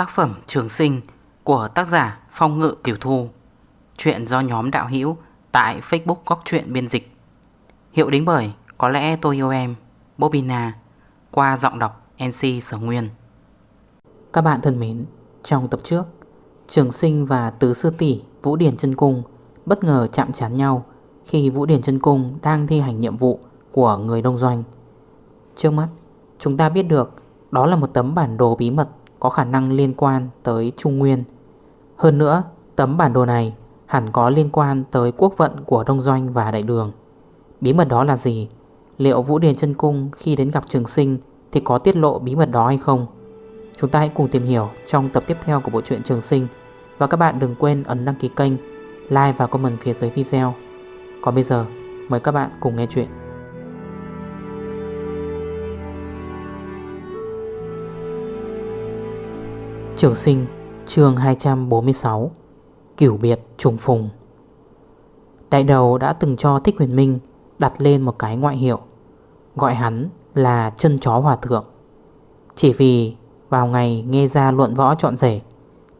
Tác phẩm Trường Sinh của tác giả Phong Ngự Kiều Thu. Chuyện do nhóm đạo hữu tại Facebook Góc Chuyện Biên Dịch. Hiệu đính bởi Có lẽ tôi yêu em Bobina Qua giọng đọc MC Sở Nguyên. Các bạn thân mến, Trong tập trước, Trường Sinh và Tứ Sư Tỷ Vũ Điển chân Cung Bất ngờ chạm chán nhau Khi Vũ Điển chân Cung đang thi hành nhiệm vụ Của người đông doanh. Trước mắt, chúng ta biết được Đó là một tấm bản đồ bí mật có khả năng liên quan tới Trung Nguyên. Hơn nữa, tấm bản đồ này Hẳn có liên quan tới quốc vận của Đông Doanh và Đại Đường. Bí mật đó là gì? Liệu Vũ Điền chân Cung khi đến gặp Trường Sinh Thì có tiết lộ bí mật đó hay không? Chúng ta hãy cùng tìm hiểu trong tập tiếp theo của bộ truyện Trường Sinh. Và các bạn đừng quên ấn đăng ký kênh, Like và comment phía dưới video. Còn bây giờ, mời các bạn cùng nghe chuyện. Trường sinh, chương 246 Kiểu biệt trùng phùng. Đại đầu đã từng cho Thích Huyền Minh đặt lên một cái ngoại hiệu, Gọi hắn là chân chó hòa thượng. Chỉ vì vào ngày nghe ra luận võ trọn rể,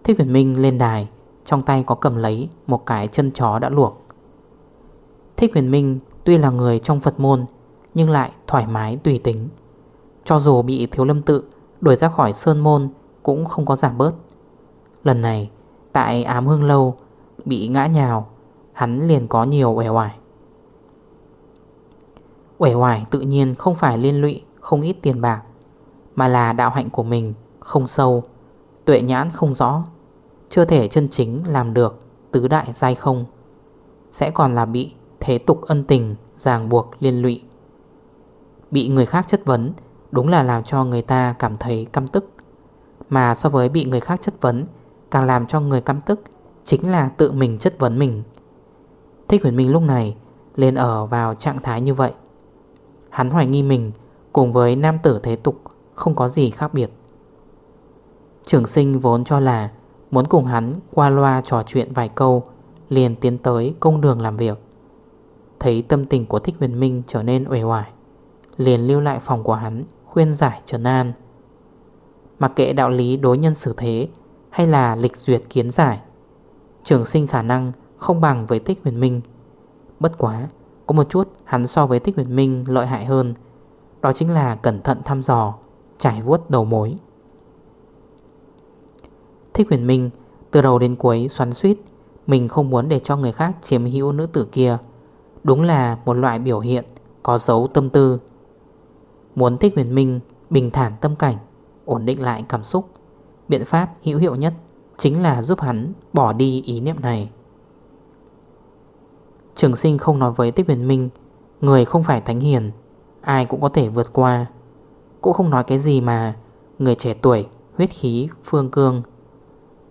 Thích Huyền Minh lên đài, Trong tay có cầm lấy một cái chân chó đã luộc. Thích Huyền Minh tuy là người trong Phật môn, Nhưng lại thoải mái tùy tính. Cho dù bị thiếu lâm tự đuổi ra khỏi sơn môn cũng không có giảm bớt. Lần này, tại ám hương lâu bị ngã nhào, Hắn liền có nhiều uể hoài Uể hoài tự nhiên không phải liên lụy không ít tiền bạc, Mà là đạo hạnh của mình không sâu, Tuệ nhãn không rõ, Chưa thể chân chính làm được tứ đại giai không, Sẽ còn là bị thế tục ân tình ràng buộc liên lụy. Bị người khác chất vấn Đúng là làm cho người ta cảm thấy căm tức mà so với bị người khác chất vấn, Càng làm cho người căm tức Chính là tự mình chất vấn mình. Thích huyền minh lúc này Lên ở vào trạng thái như vậy. Hắn hoài nghi mình Cùng với nam tử thế tục Không có gì khác biệt. Trường sinh vốn cho là Muốn cùng hắn qua loa trò chuyện vài câu, Liền tiến tới công đường làm việc. Thấy tâm tình của Thích Huyền Minh trở nên uể hoài Liền lưu lại phòng của hắn Khuyên giải trần an. Mặc kệ đạo lý đối nhân xử thế, Hay là lịch duyệt kiến giải, Trường sinh khả năng không bằng với Thích Huyền Minh. Bất quá, Có một chút hắn so với Thích Huyền Minh lợi hại hơn, Đó chính là cẩn thận thăm dò, Trải vuốt đầu mối. Thích Huyền Minh Từ đầu đến cuối xoắn suýt Mình không muốn để cho người khác chiếm hữu nữ tử kia. Đúng là một loại biểu hiện Có dấu tâm tư. Muốn Thích Huyền Minh bình thản tâm cảnh ổn định lại cảm xúc. Biện pháp hữu hiệu nhất Chính là giúp hắn bỏ đi ý niệm này. Trường sinh không nói với Tích Huyền Minh Người không phải thánh hiền Ai cũng có thể vượt qua. Cũng không nói cái gì mà Người trẻ tuổi, huyết khí, phương cương.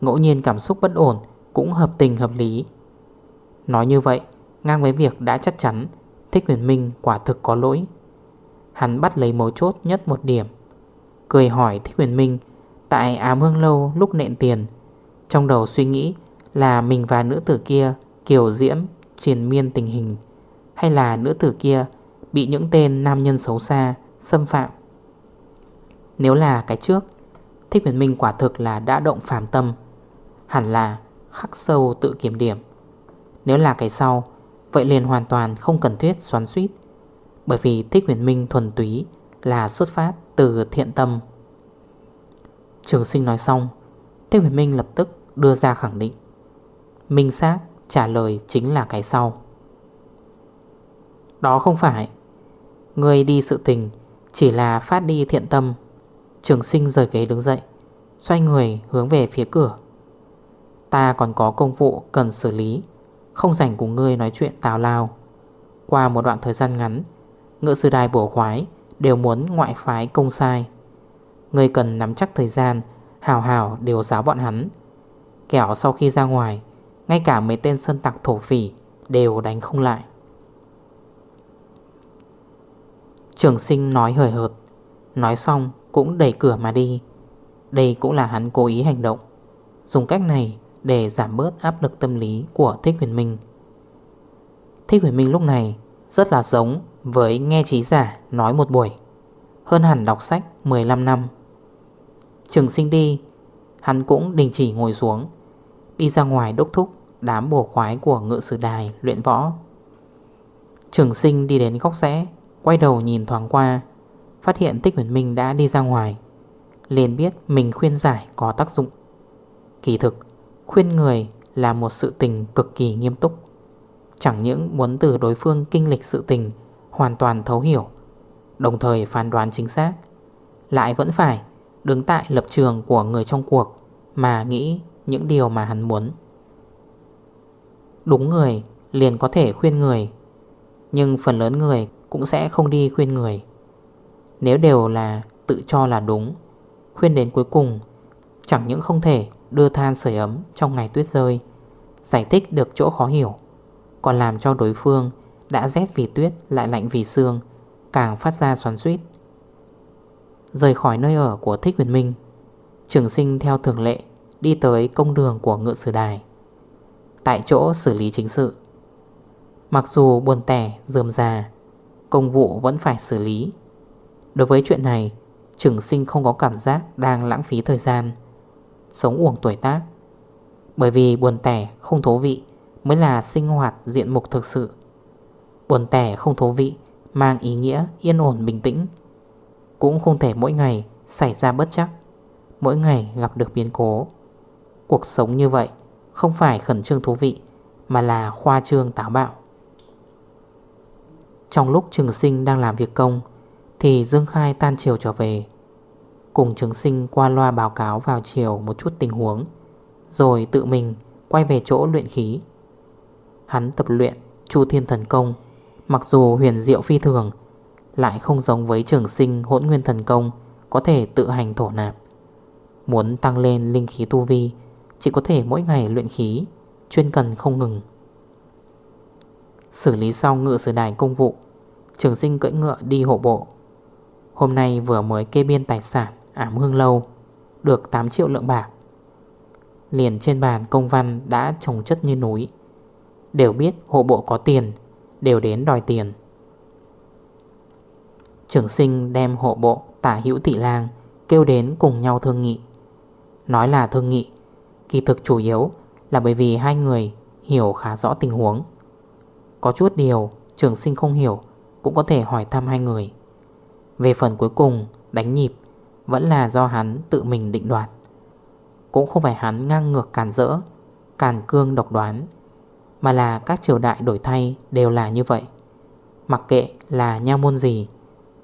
Ngẫu nhiên cảm xúc bất ổn Cũng hợp tình hợp lý. Nói như vậy Ngang với việc đã chắc chắn Thích huyền minh quả thực có lỗi. Hắn bắt lấy mấu chốt nhất một điểm. Cười hỏi Thích Huyền Minh Tại ám hương lâu lúc nện tiền. Trong đầu suy nghĩ là mình và nữ tử kia Kiều diễm triền miên tình hình, Hay là nữ tử kia Bị những tên nam nhân xấu xa Xâm phạm? Nếu là cái trước, Thích Huyền Minh quả thực là đã động phàm tâm, Hẳn là khắc sâu tự kiểm điểm. Nếu là cái sau, Vậy liền hoàn toàn không cần thiết xoắn suýt, Bởi vì Thích Huyền Minh thuần túy Là xuất phát từ thiện tâm. Trường sinh nói xong, Thế huyền minh lập tức đưa ra khẳng định. Minh xác trả lời chính là cái sau. Đó không phải. Người đi sự tình Chỉ là phát đi thiện tâm. Trường sinh rời ghế đứng dậy, Xoay người hướng về phía cửa. Ta còn có công vụ cần xử lý, Không dành cùng ngươi nói chuyện tào lao. Qua một đoạn thời gian ngắn Ngựa sư đài bổ khoái Đều muốn ngoại phái công sai. Người cần nắm chắc thời gian, Hào hào đều giáo bọn hắn. Kẻo sau khi ra ngoài, Ngay cả mấy tên sơn tặc thổ phỉ Đều đánh không lại. Trường sinh nói hời hợt, Nói xong cũng đẩy cửa mà đi. Đây cũng là hắn cố ý hành động, Dùng cách này để giảm bớt áp lực tâm lý của Thích Huyền Minh. Thích Huyền Minh lúc này rất là giống với nghe trí giả nói một buổi, Hơn hẳn đọc sách 15 năm. Trường sinh đi, Hắn cũng đình chỉ ngồi xuống, Đi ra ngoài đốc thúc Đám bổ khoái của ngự sử đài luyện võ. Trường sinh đi đến góc rẽ, Quay đầu nhìn thoáng qua, Phát hiện Tích Huyền Minh đã đi ra ngoài, liền biết mình khuyên giải có tác dụng. Kỳ thực, Khuyên người là một sự tình cực kỳ nghiêm túc. Chẳng những muốn từ đối phương kinh lịch sự tình Hoàn toàn thấu hiểu, Đồng thời phán đoán chính xác. Lại vẫn phải đứng tại lập trường của người trong cuộc Mà nghĩ những điều mà hắn muốn. Đúng người liền có thể khuyên người, Nhưng phần lớn người cũng sẽ không đi khuyên người. Nếu đều là tự cho là đúng, Khuyên đến cuối cùng Chẳng những không thể đưa than sưởi ấm trong ngày tuyết rơi, Giải thích được chỗ khó hiểu, Còn làm cho đối phương đã rét vì tuyết lại lạnh vì xương Càng phát ra xoắn suýt Rời khỏi nơi ở của Thích Huyền Minh Trường sinh theo thường lệ Đi tới công đường của ngựa sử đài Tại chỗ xử lý chính sự. Mặc dù buồn tẻ, dườm già Công vụ vẫn phải xử lý. Đối với chuyện này Trường sinh không có cảm giác đang lãng phí thời gian Sống uổng tuổi tác. Bởi vì buồn tẻ không thú vị Mới là sinh hoạt diện mục thực sự. Buồn tẻ không thú vị, Mang ý nghĩa yên ổn bình tĩnh. Cũng không thể mỗi ngày xảy ra bất chắc, Mỗi ngày gặp được biến cố. Cuộc sống như vậy Không phải khẩn trương thú vị, Mà là khoa trương táo bạo. Trong lúc trường sinh đang làm việc công, Thì Dương Khai tan chiều trở về. Cùng trường sinh qua loa báo cáo vào chiều một chút tình huống, Rồi tự mình quay về chỗ luyện khí. Hắn tập luyện Chu Thiên Thần Công Mặc dù huyền diệu phi thường, Lại không giống với trường sinh hỗn nguyên thần công Có thể tự hành thổ nạp. Muốn tăng lên linh khí tu vi, Chỉ có thể mỗi ngày luyện khí, Chuyên cần không ngừng. Xử lý xong ngựa sử đài công vụ, Trường sinh cưỡi ngựa đi hộ bộ. Hôm nay vừa mới kê biên tài sản, Ảm hương lâu, Được 8 triệu lượng bạc. Liền trên bàn công văn đã trồng chất như núi. Đều biết hộ bộ có tiền Đều đến đòi tiền. Trưởng sinh đem hộ bộ tả hữu thị lang Kêu đến cùng nhau thương nghị. Nói là thương nghị, Kỳ thực chủ yếu là bởi vì hai người hiểu khá rõ tình huống. Có chút điều trường sinh không hiểu Cũng có thể hỏi thăm hai người. Về phần cuối cùng, đánh nhịp, Vẫn là do hắn tự mình định đoạt. Cũng không phải hắn ngang ngược càn rỡ, Càn cương độc đoán mà là các triều đại đổi thay đều là như vậy. Mặc kệ là nha môn gì,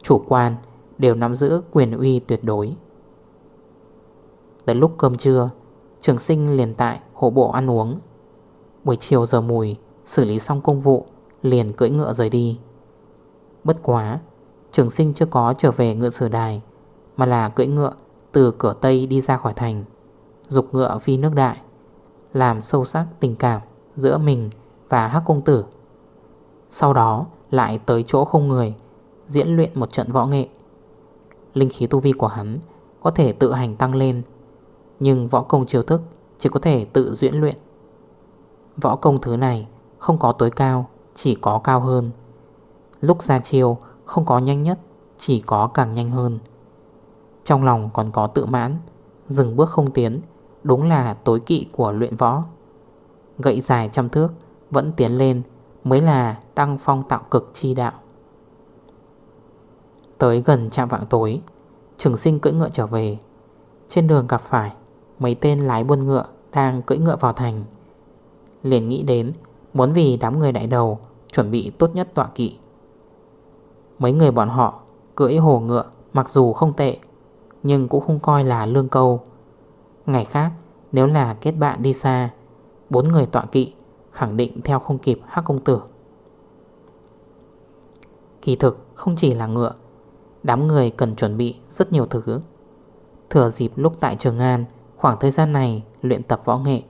Chủ quan đều nắm giữ quyền uy tuyệt đối. Tới lúc cơm trưa, Trường sinh liền tại hộ bộ ăn uống. Buổi chiều giờ mùi, Xử lý xong công vụ, Liền cưỡi ngựa rời đi. Bất quá, Trường sinh chưa có trở về ngựa sử đài, Mà là cưỡi ngựa từ cửa Tây đi ra khỏi thành, Dục ngựa phi nước đại, Làm sâu sắc tình cảm. Giữa mình và hắc công tử. Sau đó lại tới chỗ không người, Diễn luyện một trận võ nghệ. Linh khí tu vi của hắn Có thể tự hành tăng lên, nhưng võ công chiêu thức chỉ có thể tự diễn luyện. Võ công thứ này không có tối cao, Chỉ có cao hơn. Lúc ra chiêu không có nhanh nhất, Chỉ có càng nhanh hơn. Trong lòng còn có tự mãn, Dừng bước không tiến, Đúng là tối kỵ của luyện võ. Gậy dài trăm thước, Vẫn tiến lên, Mới là đăng phong tạo cực chi đạo. Tới gần trạm vạng tối, Trường sinh cưỡi ngựa trở về. Trên đường gặp phải, Mấy tên lái buôn ngựa đang cưỡi ngựa vào thành. Liền nghĩ đến, Muốn vì đám người đại đầu Chuẩn bị tốt nhất tọa kỵ. Mấy người bọn họ Cưỡi hồ ngựa mặc dù không tệ, Nhưng cũng không coi là lương câu. Ngày khác, Nếu là kết bạn đi xa Bốn người tọa kỵ Khẳng định theo không kịp hắc công tử. Kỳ thực không chỉ là ngựa, Đám người cần chuẩn bị rất nhiều thứ. Thừa dịp lúc tại Trường An, Khoảng thời gian này luyện tập võ nghệ,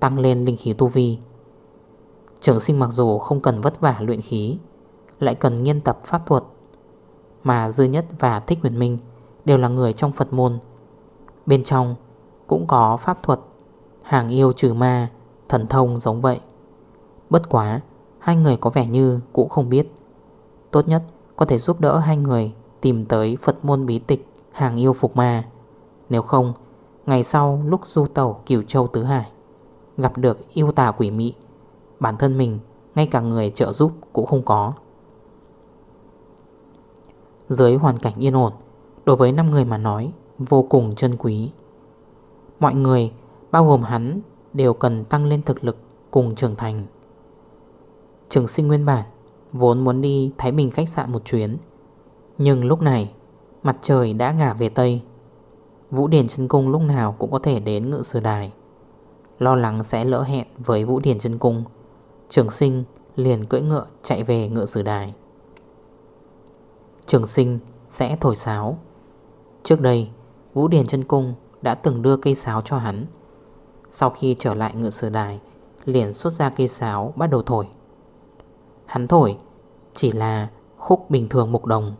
Tăng lên linh khí tu vi. Trường sinh mặc dù không cần vất vả luyện khí, Lại cần nghiên tập pháp thuật, Mà Dư Nhất và Thích Huyền Minh Đều là người trong Phật môn. Bên trong cũng có pháp thuật, Hàng yêu trừ ma Thần thông giống vậy. Bất quá, Hai người có vẻ như cũng không biết. Tốt nhất có thể giúp đỡ hai người Tìm tới Phật môn bí tịch Hàng yêu phục ma. Nếu không, Ngày sau lúc du tàu Kiều Châu Tứ Hải, Gặp được yêu tà quỷ mị, Bản thân mình, ngay cả người trợ giúp cũng không có. Dưới hoàn cảnh yên ổn, Đối với 5 người mà nói, Vô cùng chân quý. Mọi người, bao gồm hắn Đều cần tăng lên thực lực cùng trưởng thành. Trường sinh nguyên bản Vốn muốn đi Thái Bình khách sạn một chuyến, Nhưng lúc này Mặt trời đã ngả về Tây. Vũ Điển chân Cung lúc nào cũng có thể đến ngự sử đài. Lo lắng sẽ lỡ hẹn với Vũ Điển chân Cung, Trường sinh liền cưỡi ngựa chạy về ngựa sử đài. Trường sinh sẽ thổi sáo. Trước đây, Vũ Điển chân Cung đã từng đưa cây sáo cho hắn. Sau khi trở lại ngựa sử đài, Liền xuất ra cây sáo bắt đầu thổi. Hắn thổi chỉ là khúc bình thường mục đồng.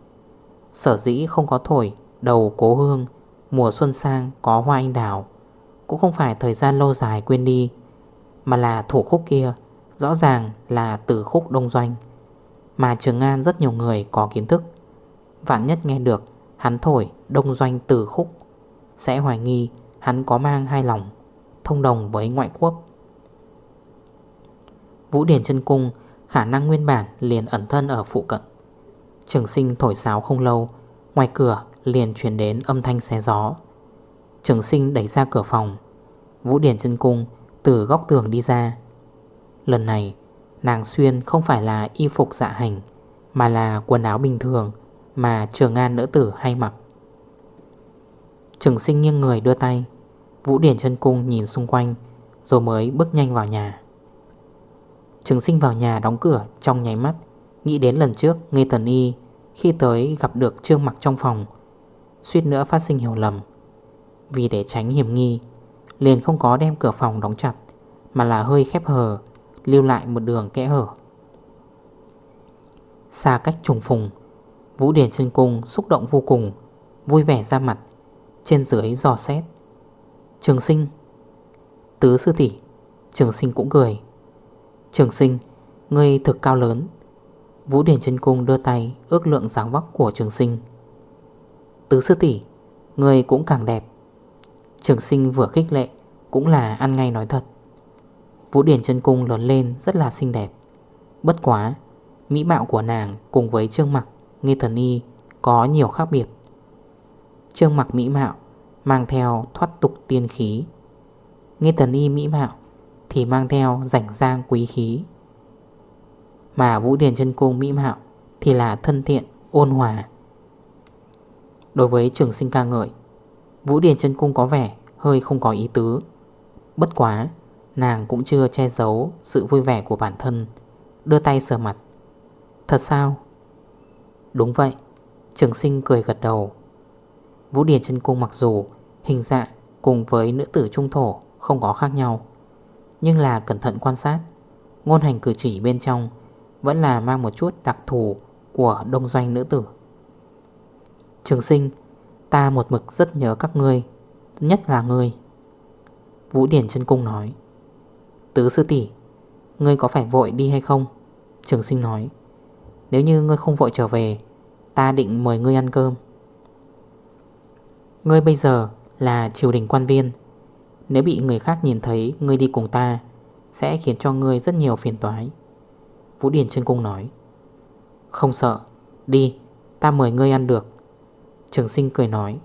Sở dĩ không có thổi đầu cố hương, Mùa xuân sang có hoa anh đào, Cũng không phải thời gian lâu dài quên đi, Mà là thủ khúc kia, Rõ ràng là từ khúc đông doanh, Mà Trường An rất nhiều người có kiến thức. Vạn nhất nghe được Hắn thổi đông doanh từ khúc, Sẽ hoài nghi hắn có mang hai lòng. Thông đồng với ngoại quốc. Vũ Điển chân Cung, Khả năng nguyên bản liền ẩn thân ở phụ cận. Trường sinh thổi sáo không lâu, Ngoài cửa liền chuyển đến âm thanh xé gió. Trường sinh đẩy ra cửa phòng. Vũ Điển chân cung từ góc tường đi ra. Lần này, nàng xuyên không phải là y phục dạ hành, Mà là quần áo bình thường mà trường an nữ tử hay mặc. Trường sinh nghiêng người đưa tay. Vũ Điển chân cung nhìn xung quanh, Rồi mới bước nhanh vào nhà. Trường sinh vào nhà đóng cửa trong nháy mắt. Nghĩ đến lần trước Nghe thần Y Khi tới gặp được Trương Mặc trong phòng, Suýt nữa phát sinh hiểu lầm. Vì để tránh hiểm nghi, Liền không có đem cửa phòng đóng chặt, Mà là hơi khép hờ, Lưu lại một đường kẽ hở. Xa cách trùng phùng, Vũ Điển chân cung xúc động vô cùng, Vui vẻ ra mặt, Trên dưới giò xét. Trường sinh. Tứ sư tỷ, Trường sinh cũng cười. Trường sinh, Ngươi thực cao lớn. Vũ Điển chân cung đưa tay ước lượng dáng vóc của trường sinh. Tứ sư tỷ, Ngươi cũng càng đẹp. Trường sinh vừa khích lệ, Cũng là ăn ngay nói thật. Vũ Điển chân cung lớn lên rất là xinh đẹp. Bất quá, Mỹ mạo của nàng cùng với trương mặt Nghe thần y có nhiều khác biệt. Trương mặt mỹ mạo Mang theo thoát tục tiên khí. Nghe thần y mỹ mạo, Thì mang theo rảnh giang quý khí. Mà Vũ Điển chân cung mỹ mạo, Thì là thân thiện, ôn hòa. Đối với trường sinh ca ngợi, Vũ Điển chân cung có vẻ hơi không có ý tứ. Bất quá, Nàng cũng chưa che giấu sự vui vẻ của bản thân, Đưa tay sờ mặt. Thật sao? Đúng vậy, Trường sinh cười gật đầu. Vũ Điển chân cung mặc dù Hình dạng cùng với nữ tử trung thổ Không có khác nhau, Nhưng là cẩn thận quan sát, Ngôn hành cử chỉ bên trong Vẫn là mang một chút đặc thù Của đông doanh nữ tử. Trường sinh, Ta một mực rất nhớ các ngươi, Nhất là ngươi. Vũ Điển chân cung nói, Tứ sư tỷ, Ngươi có phải vội đi hay không? Trường sinh nói, Nếu như ngươi không vội trở về, Ta định mời ngươi ăn cơm. Ngươi bây giờ là triều đình quan viên. Nếu bị người khác nhìn thấy, ngươi đi cùng ta, Sẽ khiến cho ngươi rất nhiều phiền toái. Vũ Điển chân cung nói. Không sợ, Đi, ta mời ngươi ăn được. Trường sinh cười nói.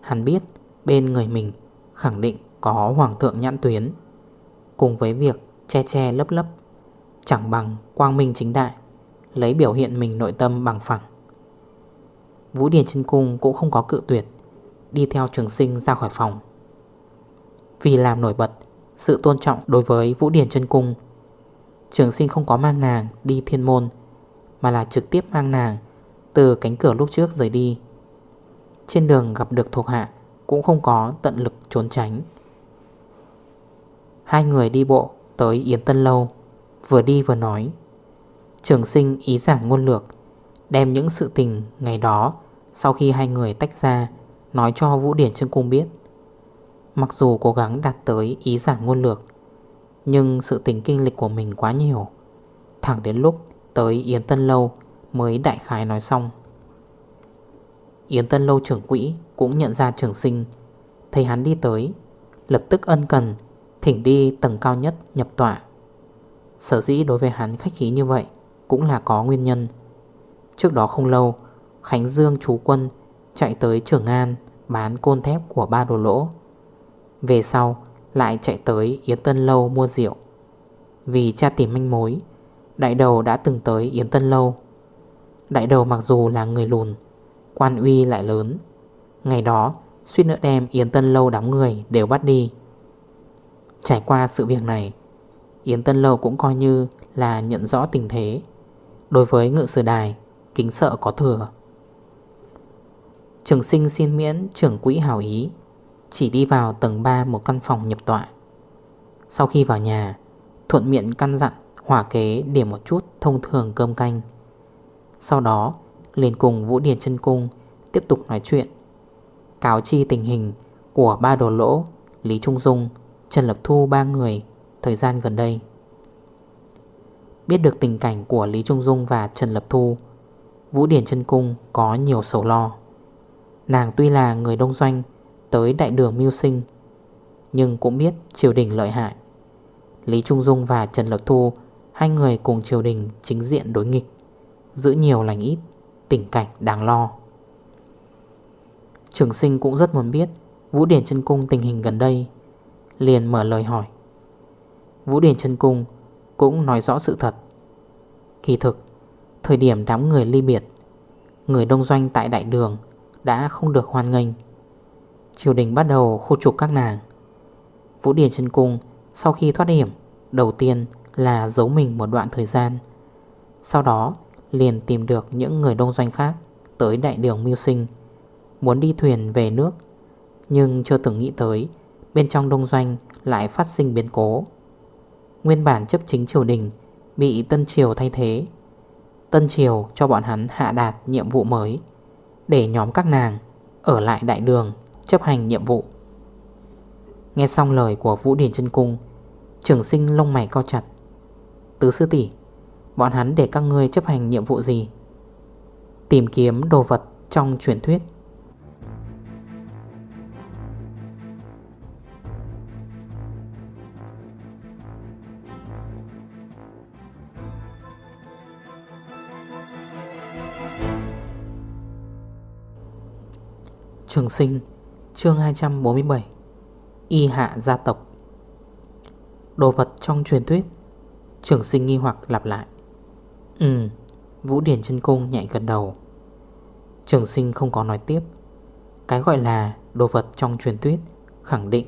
Hắn biết, bên người mình khẳng định có hoàng thượng nhãn tuyến, Cùng với việc che che lấp lấp, Chẳng bằng quang minh chính đại, Lấy biểu hiện mình nội tâm bằng phẳng. Vũ Điển chân cung cũng không có cự tuyệt Đi theo trường sinh ra khỏi phòng. Vì làm nổi bật Sự tôn trọng đối với Vũ Điển chân cung, Trường sinh không có mang nàng đi thiên môn, Mà là trực tiếp mang nàng Từ cánh cửa lúc trước rời đi. Trên đường gặp được thuộc hạ Cũng không có tận lực trốn tránh. Hai người đi bộ tới Yến Tân Lâu, Vừa đi vừa nói, Trường sinh ý giảng ngôn lược, Đem những sự tình ngày đó Sau khi hai người tách ra Nói cho Vũ Điển Trương Cung biết. Mặc dù cố gắng đạt tới ý giảng ngôn lược, Nhưng sự tình kinh lịch của mình quá nhiều. Thẳng đến lúc tới Yến Tân Lâu Mới đại khái nói xong. Yến Tân Lâu trưởng quỹ cũng nhận ra trường sinh, thấy hắn đi tới, Lập tức ân cần, Thỉnh đi tầng cao nhất nhập tọa. Sở dĩ đối với hắn khách khí như vậy Cũng là có nguyên nhân. Trước đó không lâu, Khánh Dương chú quân chạy tới Trường An Bán côn thép của ba đồ lỗ. Về sau, lại chạy tới Yến Tân Lâu mua rượu. Vì cha tìm manh mối, Đại đầu đã từng tới Yến Tân Lâu. Đại đầu mặc dù là người lùn, Quan uy lại lớn. Ngày đó, suýt nữa đem Yến Tân Lâu đám người đều bắt đi. Trải qua sự việc này, Yến Tân Lâu cũng coi như là nhận rõ tình thế. Đối với ngự sử đài, Kính sợ có thừa. Trường sinh xin miễn trưởng quỹ hào ý. Chỉ đi vào tầng 3 một căn phòng nhập tọa. Sau khi vào nhà, Thuận miệng căn dặn Hỏa kế điểm một chút thông thường cơm canh. Sau đó, liền cùng Vũ Điền chân Cung Tiếp tục nói chuyện. Cáo chi tình hình của ba đồ lỗ, Lý Trung Dung, Trần Lập Thu ba người Thời gian gần đây. Biết được tình cảnh của Lý Trung Dung và Trần Lập Thu, Vũ Điển chân Cung có nhiều sầu lo. Nàng tuy là người đông doanh, Tới đại đường mưu sinh, Nhưng cũng biết triều đình lợi hại. Lý Trung Dung và Trần Lập Thu, Hai người cùng triều đình chính diện đối nghịch, Giữ nhiều lành ít, Tình cảnh đáng lo. Trường sinh cũng rất muốn biết Vũ Điển chân Cung tình hình gần đây, Liền mở lời hỏi. Vũ Điển chân Cung cũng nói rõ sự thật. Kỳ thực, Thời điểm đám người ly biệt, Người đông doanh tại đại đường đã không được hoan nghênh. Triều đình bắt đầu khu trục các nàng. Vũ Điển chân Cung Sau khi thoát hiểm, Đầu tiên là giấu mình một đoạn thời gian. Sau đó liền tìm được những người đông doanh khác Tới đại đường mưu sinh, Muốn đi thuyền về nước. Nhưng chưa từng nghĩ tới, Bên trong đông doanh lại phát sinh biến cố. Nguyên bản chấp chính triều đình Bị Tân Triều thay thế. Tân Triều cho bọn hắn hạ đạt nhiệm vụ mới. Để nhóm các nàng Ở lại đại đường Chấp hành nhiệm vụ. Nghe xong lời của Vũ Điển chân Cung, Trường sinh lông mày co chặt. Tứ sư tỷ, Bọn hắn để các ngươi chấp hành nhiệm vụ gì? Tìm kiếm đồ vật trong truyền thuyết. Trường sinh, chương 247 Y hạ gia tộc. Đồ vật trong truyền thuyết, Trường sinh nghi hoặc lặp lại. Ừ Vũ Điển chân Cung nhạy gần đầu. Trường sinh không có nói tiếp. Cái gọi là đồ vật trong truyền thuyết Khẳng định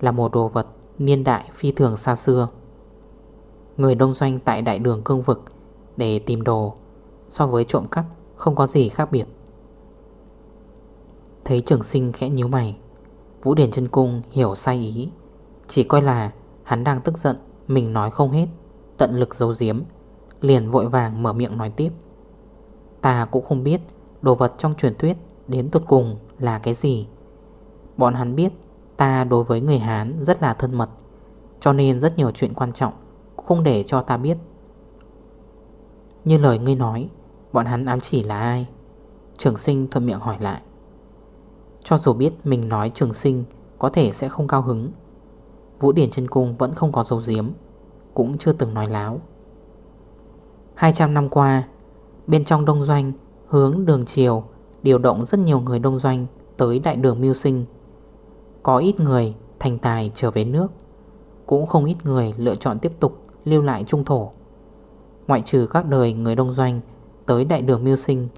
là một đồ vật niên đại phi thường xa xưa. Người đông doanh tại đại đường cương vực Để tìm đồ So với trộm cắp không có gì khác biệt. Thấy trường sinh khẽ nhíu mày. Vũ Điển chân Cung hiểu sai ý. Chỉ coi là hắn đang tức giận, Mình nói không hết, Tận lực giấu giếm, Liền vội vàng mở miệng nói tiếp. Ta cũng không biết Đồ vật trong truyền thuyết Đến tuột cùng là cái gì. Bọn hắn biết Ta đối với người Hán rất là thân mật, Cho nên rất nhiều chuyện quan trọng Không để cho ta biết. Như lời ngươi nói, Bọn hắn ám chỉ là ai? Trường sinh thuận miệng hỏi lại cho dù biết mình nói trường sinh Có thể sẽ không cao hứng, Vũ Điển chân Cung vẫn không có dấu diếm Cũng chưa từng nói láo. 200 năm qua, Bên trong đông doanh Hướng đường chiều Điều động rất nhiều người đông doanh Tới đại đường mưu sinh. Có ít người thành tài trở về nước, Cũng không ít người lựa chọn tiếp tục Lưu lại trung thổ. Ngoại trừ các đời người đông doanh Tới đại đường mưu sinh,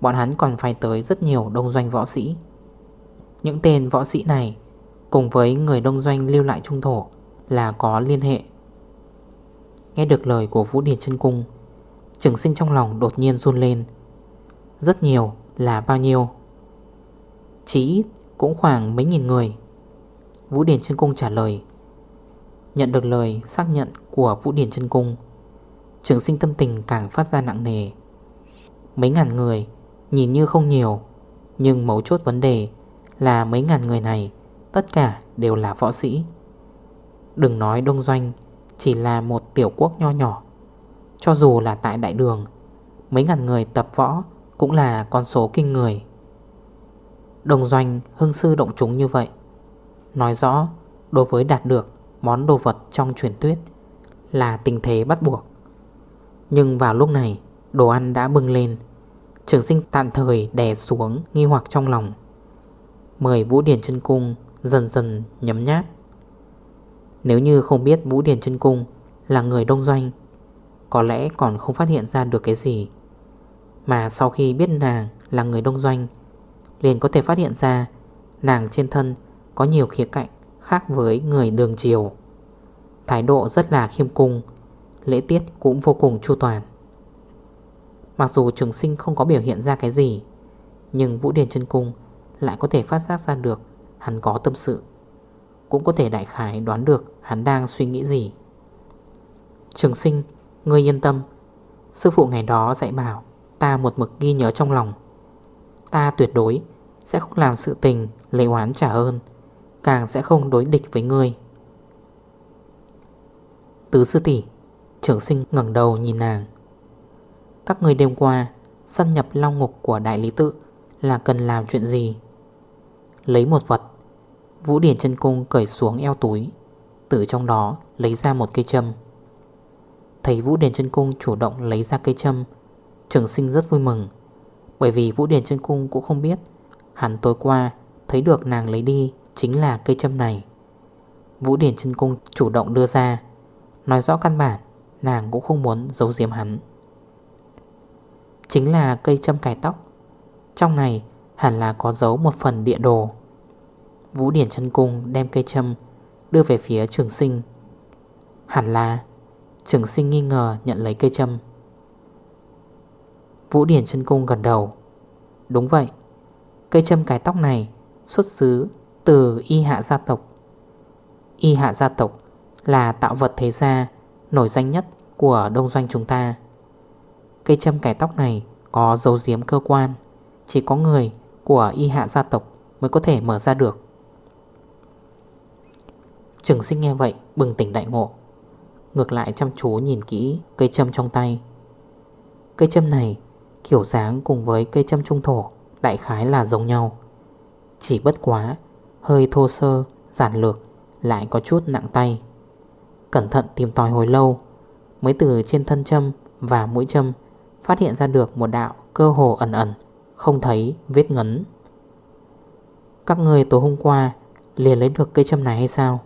Bọn hắn còn phải tới rất nhiều đông doanh võ sĩ những tên võ sĩ này Cùng với người đông doanh lưu lại trung thổ Là có liên hệ. Nghe được lời của Vũ Điển chân Cung, Trường sinh trong lòng đột nhiên run lên. Rất nhiều là bao nhiêu? Chỉ ít cũng khoảng mấy nghìn người. Vũ Điển chân Cung trả lời. Nhận được lời xác nhận của Vũ Điển chân Cung, Trường sinh tâm tình càng phát ra nặng nề. Mấy ngàn người Nhìn như không nhiều, Nhưng mấu chốt vấn đề là mấy ngàn người này, Tất cả đều là võ sĩ. Đừng nói đông doanh, Chỉ là một tiểu quốc nho nhỏ. Cho dù là tại đại đường, Mấy ngàn người tập võ Cũng là con số kinh người. Đồng doanh hưng sư động chúng như vậy, Nói rõ đối với đạt được món đồ vật trong truyền tuyết Là tình thế bắt buộc. Nhưng vào lúc này, Đồ ăn đã bưng lên, Trường sinh tạm thời đè xuống nghi hoặc trong lòng. Mời Vũ Điển chân Cung, dần dần nhấm nháp. Nếu như không biết Vũ Điển chân Cung là người đông doanh, Có lẽ còn không phát hiện ra được cái gì. Mà sau khi biết nàng là người đông doanh, Liền có thể phát hiện ra Nàng trên thân có nhiều khía cạnh khác với người đường chiều Thái độ rất là khiêm cung, Lễ tiết cũng vô cùng chu toàn. Mặc dù trường sinh không có biểu hiện ra cái gì, Nhưng Vũ Điền chân Cung lại có thể phát giác ra được hắn có tâm sự. Cũng có thể đại khái đoán được hắn đang suy nghĩ gì. Trường sinh, ngươi yên tâm. Sư phụ ngày đó dạy bảo Ta một mực ghi nhớ trong lòng. Ta tuyệt đối sẽ không làm sự tình lấy oán trả ơn Càng sẽ không đối địch với ngươi. Tứ sư tỷ Trường sinh ngẩn đầu nhìn nàng. Các người đêm qua Xâm nhập long ngục của đại lý tự Là cần làm chuyện gì? Lấy một vật. Vũ Điển chân Cung cởi xuống eo túi, Từ trong đó lấy ra một cây châm. Thấy Vũ Điển chân Cung chủ động lấy ra cây châm, Trường sinh rất vui mừng, Bởi vì Vũ Điển chân Cung cũng không biết, Hắn tối qua thấy được nàng lấy đi Chính là cây châm này. Vũ Điển chân Cung chủ động đưa ra, Nói rõ căn bản, Nàng cũng không muốn giấu giếm hắn. Chính là cây châm cải tóc. Trong này hẳn là có dấu một phần địa đồ. Vũ Điển chân Cung đem cây châm Đưa về phía trường sinh. Hẳn là Trường sinh nghi ngờ nhận lấy cây châm. Vũ Điển chân Cung gần đầu. Đúng vậy, Cây châm cái tóc này xuất xứ từ y hạ gia tộc. Y hạ gia tộc là tạo vật thế gia nổi danh nhất của đông doanh chúng ta. Cây châm cải tóc này có dấu diếm cơ quan, Chỉ có người của y hạ gia tộc mới có thể mở ra được. Trường sinh nghe vậy bừng tỉnh đại ngộ. Ngược lại chăm chú nhìn kỹ cây châm trong tay. Cây châm này kiểu dáng cùng với cây châm trung thổ Đại khái là giống nhau. Chỉ bất quá Hơi thô sơ, giản lược Lại có chút nặng tay. Cẩn thận tìm tòi hồi lâu Mới từ trên thân châm và mũi châm Phát hiện ra được một đạo cơ hồ ẩn ẩn Không thấy vết ngấn. Các người tối hôm qua Liền lấy được cây châm này hay sao?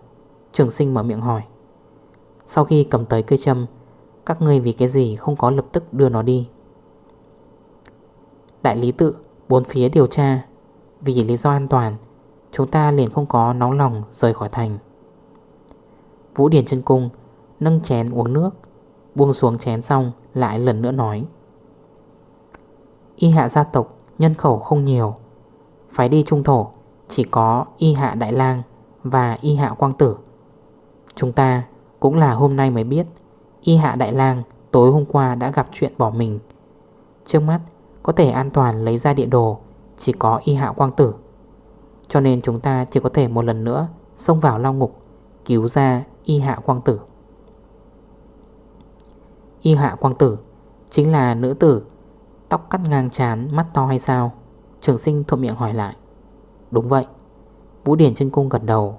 Trường sinh mở miệng hỏi. Sau khi cầm tới cây châm, Các ngươi vì cái gì không có lập tức đưa nó đi? Đại lý tự, Bốn phía điều tra. Vì lý do an toàn, Chúng ta liền không có nóng lòng rời khỏi thành. Vũ Điển chân cung Nâng chén uống nước, Buông xuống chén xong lại lần nữa nói. Y hạ gia tộc nhân khẩu không nhiều. Phải đi trung thổ Chỉ có y hạ đại lang Và y hạ quang tử. Chúng ta. Cũng là hôm nay mới biết, Y hạ đại lang tối hôm qua đã gặp chuyện bỏ mình. Trước mắt, có thể an toàn lấy ra địa đồ, Chỉ có y hạ quang tử. Cho nên chúng ta chỉ có thể một lần nữa Xông vào lao ngục Cứu ra y hạ quang tử. Y hạ quang tử Chính là nữ tử, Tóc cắt ngang chán mắt to hay sao? Trường sinh thuộc miệng hỏi lại. Đúng vậy. Vũ Điển chân cung gật đầu.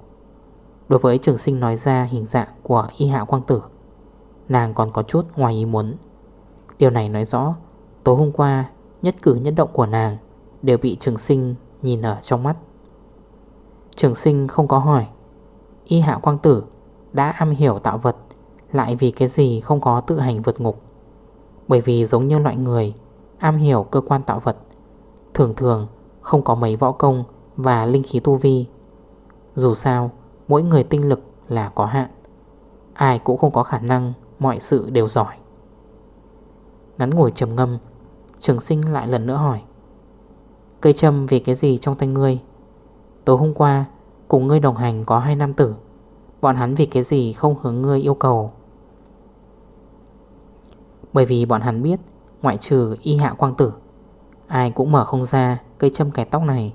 Đối với trường sinh nói ra hình dạng của y hạ quang tử, Nàng còn có chút ngoài ý muốn. Điều này nói rõ, Tối hôm qua, Nhất cử nhất động của nàng Đều bị trường sinh nhìn ở trong mắt. Trường sinh không có hỏi, Y hạ quang tử Đã am hiểu tạo vật Lại vì cái gì không có tự hành vượt ngục? Bởi vì giống như loại người Am hiểu cơ quan tạo vật, Thường thường không có mấy võ công Và linh khí tu vi. Dù sao mỗi người tinh lực là có hạn. Ai cũng không có khả năng Mọi sự đều giỏi. Ngắn ngồi trầm ngâm, Trường sinh lại lần nữa hỏi, Cây châm vì cái gì trong tay ngươi? Tối hôm qua, Cùng ngươi đồng hành có hai nam tử, Bọn hắn vì cái gì không hướng ngươi yêu cầu? Bởi vì bọn hắn biết, Ngoại trừ y hạ quang tử, Ai cũng mở không ra cây châm kẻ tóc này.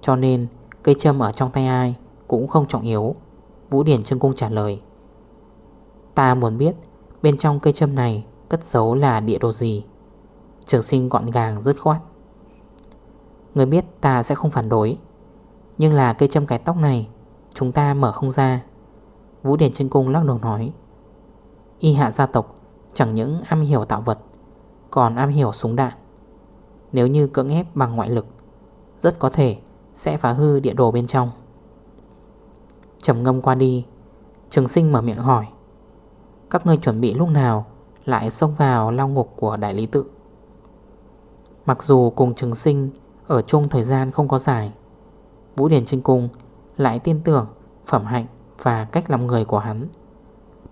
Cho nên, cây châm ở trong tay ai cũng không trọng yếu. Vũ Điển Trương Cung trả lời, Ta muốn biết Bên trong cây châm này Cất giấu là địa đồ gì? Trường sinh gọn gàng dứt khoát, Người biết ta sẽ không phản đối, Nhưng là cây châm cái tóc này Chúng ta mở không ra. Vũ Điển Trương cung lắc đầu nói, Y hạ gia tộc chẳng những am hiểu tạo vật, Còn am hiểu súng đạn. Nếu như cưỡng ép bằng ngoại lực, Rất có thể sẽ phá hư địa đồ bên trong trầm ngâm qua đi. Trường sinh mở miệng hỏi. Các ngươi chuẩn bị lúc nào Lại xông vào lao ngục của đại lý tự? Mặc dù cùng trường sinh Ở chung thời gian không có dài, Vũ Điển Trinh Cung Lại tin tưởng phẩm hạnh Và cách làm người của hắn.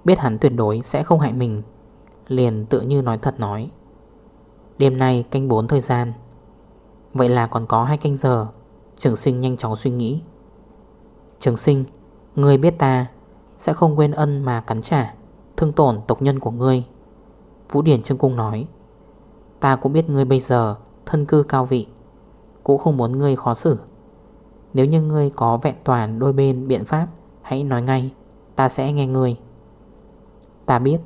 Biết hắn tuyệt đối sẽ không hại mình, Liền tự như nói thật nói. Đêm nay canh 4 thời gian. Vậy là còn có hai canh giờ, Trường sinh nhanh chóng suy nghĩ. Trường sinh Ngươi biết ta Sẽ không quên ân mà cắn trả, Thương tổn tộc nhân của ngươi. Vũ Điển Trương Cung nói, Ta cũng biết ngươi bây giờ Thân cư cao vị, Cũng không muốn ngươi khó xử. Nếu như ngươi có vẹn toàn đôi bên biện pháp, Hãy nói ngay, Ta sẽ nghe ngươi. Ta biết,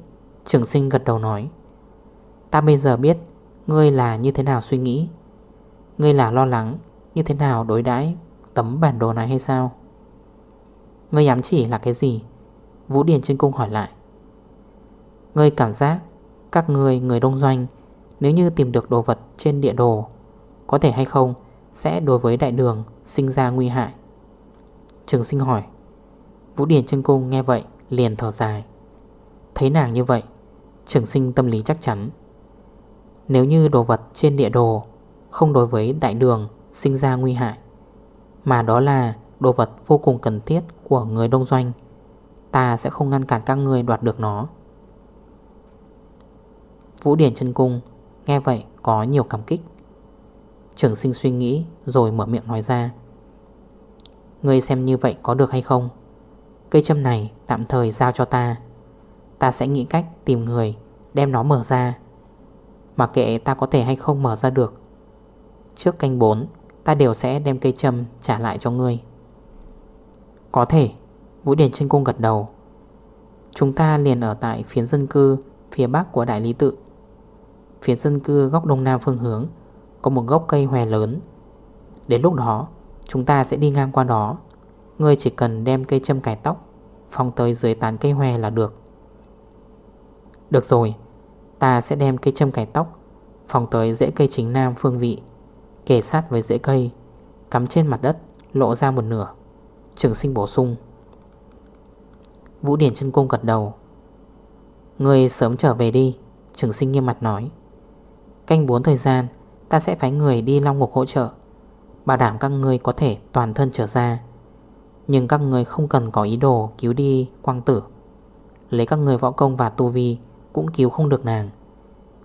Trường sinh gật đầu nói, Ta bây giờ biết Ngươi là như thế nào suy nghĩ. Ngươi là lo lắng Như thế nào đối đãi tấm bản đồ này hay sao? Ngươi ám chỉ là cái gì? Vũ Điển trên cung hỏi lại. Ngươi cảm giác Các người người đông doanh, Nếu như tìm được đồ vật trên địa đồ, Có thể hay không Sẽ đối với đại đường sinh ra nguy hại? Trường sinh hỏi. Vũ Điển Trân cung nghe vậy liền thở dài. Thấy nàng như vậy, Trường sinh tâm lý chắc chắn. Nếu như đồ vật trên địa đồ Không đối với đại đường sinh ra nguy hại, Mà đó là đồ vật vô cùng cần thiết của người đông doanh. Ta sẽ không ngăn cản các người đoạt được nó. Vũ Điển chân Cung Nghe vậy có nhiều cảm kích. Trường sinh suy nghĩ Rồi mở miệng nói ra. Ngươi xem như vậy có được hay không? Cây châm này tạm thời giao cho ta. Ta sẽ nghĩ cách tìm người, Đem nó mở ra. Mà kệ ta có thể hay không mở ra được, Trước canh 4 Ta đều sẽ đem cây châm trả lại cho ngươi. Có thể, Vũ Điển trên cung gật đầu. Chúng ta liền ở tại phiến dân cư Phía bắc của đại lý tự. Phía dân cư góc đông nam phương hướng, Có một gốc cây hòe lớn. Đến lúc đó, Chúng ta sẽ đi ngang qua đó. Ngươi chỉ cần đem cây châm cải tóc Phong tới dưới tán cây hòe là được. Được rồi, Ta sẽ đem cây châm cải tóc Phong tới rễ cây chính nam phương vị, Kề sát với rễ cây, Cắm trên mặt đất, Lộ ra một nửa. Trường sinh bổ sung. Vũ Điển chân cung gật đầu. Người sớm trở về đi, Trường sinh nghiêm mặt nói. Canh 4 thời gian, Ta sẽ phái người đi Long Ngục hỗ trợ, Bảo đảm các người có thể toàn thân trở ra. Nhưng các người không cần có ý đồ cứu đi quang tử. Lấy các người võ công và tu vi Cũng cứu không được nàng.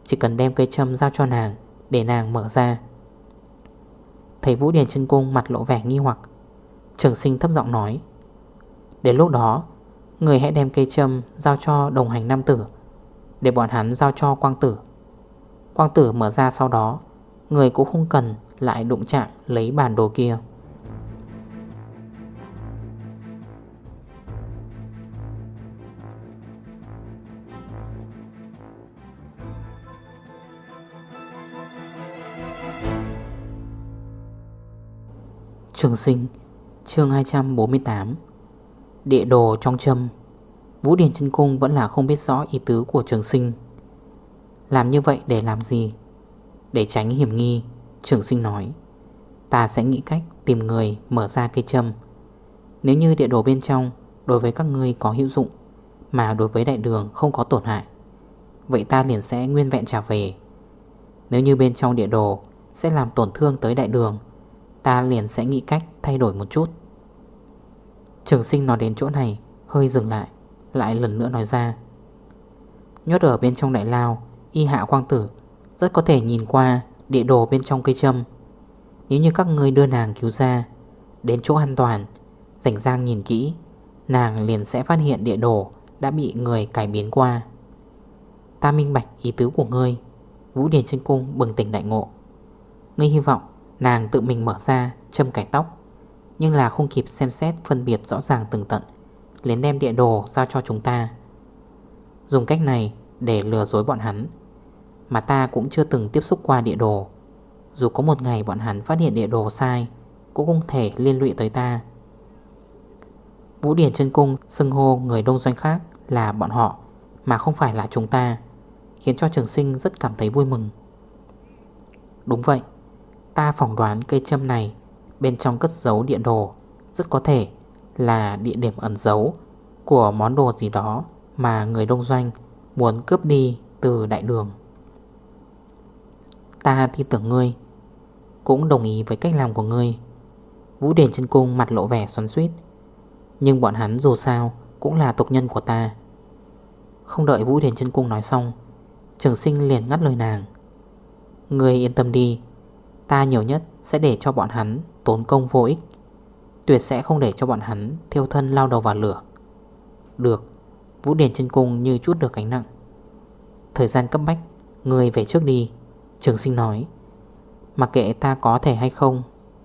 Chỉ cần đem cây châm giao cho nàng Để nàng mở ra. Thầy Vũ Điền chân cung mặt lộ vẻ nghi hoặc Trường sinh thấp giọng nói. Đến lúc đó, Người hãy đem cây châm giao cho đồng hành nam tử, Để bọn hắn giao cho quang tử. Quang tử mở ra sau đó, Người cũng không cần lại đụng chạm lấy bản đồ kia. Trường sinh chương 248 Địa đồ trong châm. Vũ điền chân Cung vẫn là không biết rõ ý tứ của trường sinh. Làm như vậy để làm gì? Để tránh hiểm nghi, Trường sinh nói. Ta sẽ nghĩ cách tìm người mở ra cây châm. Nếu như địa đồ bên trong Đối với các ngươi có hữu dụng, Mà đối với đại đường không có tổn hại, Vậy ta liền sẽ nguyên vẹn trả về. Nếu như bên trong địa đồ Sẽ làm tổn thương tới đại đường Ta liền sẽ nghĩ cách thay đổi một chút. Trường sinh nói đến chỗ này, Hơi dừng lại Lại lần nữa nói ra. Nhốt ở bên trong đại lao, Y hạ quang tử, Rất có thể nhìn qua địa đồ bên trong cây châm. Nếu như các người đưa nàng cứu ra, Đến chỗ an toàn, Rảnh rang nhìn kỹ, Nàng liền sẽ phát hiện địa đồ Đã bị người cải biến qua. Ta minh bạch ý tứ của ngươi. Vũ Điền trên cung bừng tỉnh đại ngộ. Ngươi hy vọng nàng tự mình mở ra, châm cải tóc. Nhưng là không kịp xem xét, phân biệt rõ ràng từng tận Lến đem địa đồ giao cho chúng ta. Dùng cách này để lừa dối bọn hắn. Mà ta cũng chưa từng tiếp xúc qua địa đồ. Dù có một ngày bọn hắn phát hiện địa đồ sai, Cũng không thể liên lụy tới ta. Vũ Điển chân Cung xưng hô người đông doanh khác là bọn họ, Mà không phải là chúng ta, Khiến cho trường sinh rất cảm thấy vui mừng. Đúng vậy Ta phỏng đoán cây châm này Bên trong cất giấu địa đồ, Rất có thể là địa điểm ẩn giấu Của món đồ gì đó Mà người đông doanh muốn cướp đi từ đại đường. Ta tin tưởng ngươi, Cũng đồng ý với cách làm của ngươi. Vũ Điển chân Cung mặt lộ vẻ xoắn suýt Nhưng bọn hắn dù sao Cũng là tục nhân của ta. Không đợi Vũ Điển chân Cung nói xong, Trường sinh liền ngắt lời nàng. Ngươi yên tâm đi Ta nhiều nhất sẽ để cho bọn hắn tốn công vô ích. Tuyệt sẽ không để cho bọn hắn thiêu thân lao đầu vào lửa. Được, Vũ Điển chân Cung như chút được cánh nặng. Thời gian cấp bách Người về trước đi, Trường sinh nói. Mặc kệ ta có thể hay không,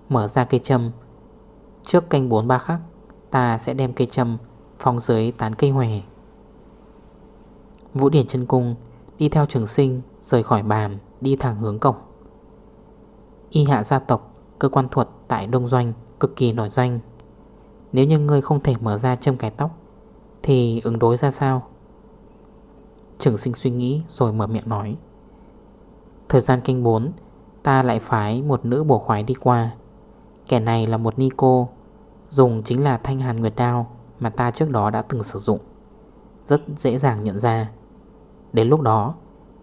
Mở ra cây châm. Trước canh 4 ba khắc, Ta sẽ đem cây châm Phong dưới tán cây hòe. Vũ Điển chân Cung Đi theo trường sinh Rời khỏi bàn, Đi thẳng hướng cổng. Y hạ gia tộc, Cơ quan thuật tại Đông Doanh Cực kỳ nổi danh. Nếu như ngươi không thể mở ra châm cái tóc, Thì ứng đối ra sao? Trường sinh suy nghĩ rồi mở miệng nói. Thời gian kinh 4 Ta lại phái một nữ bổ khoái đi qua. Kẻ này là một ni cô, Dùng chính là thanh hàn nguyệt đao Mà ta trước đó đã từng sử dụng. Rất dễ dàng nhận ra. Đến lúc đó,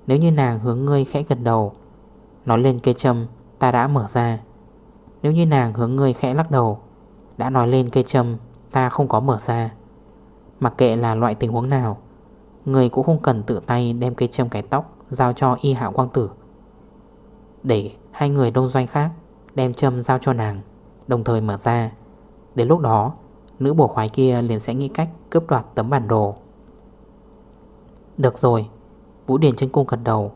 Nếu như nàng hướng ngươi khẽ gần đầu, Nói lên cây châm ta đã mở ra. Nếu như nàng hướng ngươi khẽ lắc đầu, Đã nói lên cây châm, ta không có mở ra. Mặc kệ là loại tình huống nào Người cũng không cần tự tay đem cây châm cái tóc Giao cho y hạo quang tử. Để hai người đông doanh khác Đem châm giao cho nàng, Đồng thời mở ra. Đến lúc đó, Nữ bổ khoái kia liền sẽ nghĩ cách cướp đoạt tấm bản đồ. Được rồi, Vũ Điển chân cung gật đầu.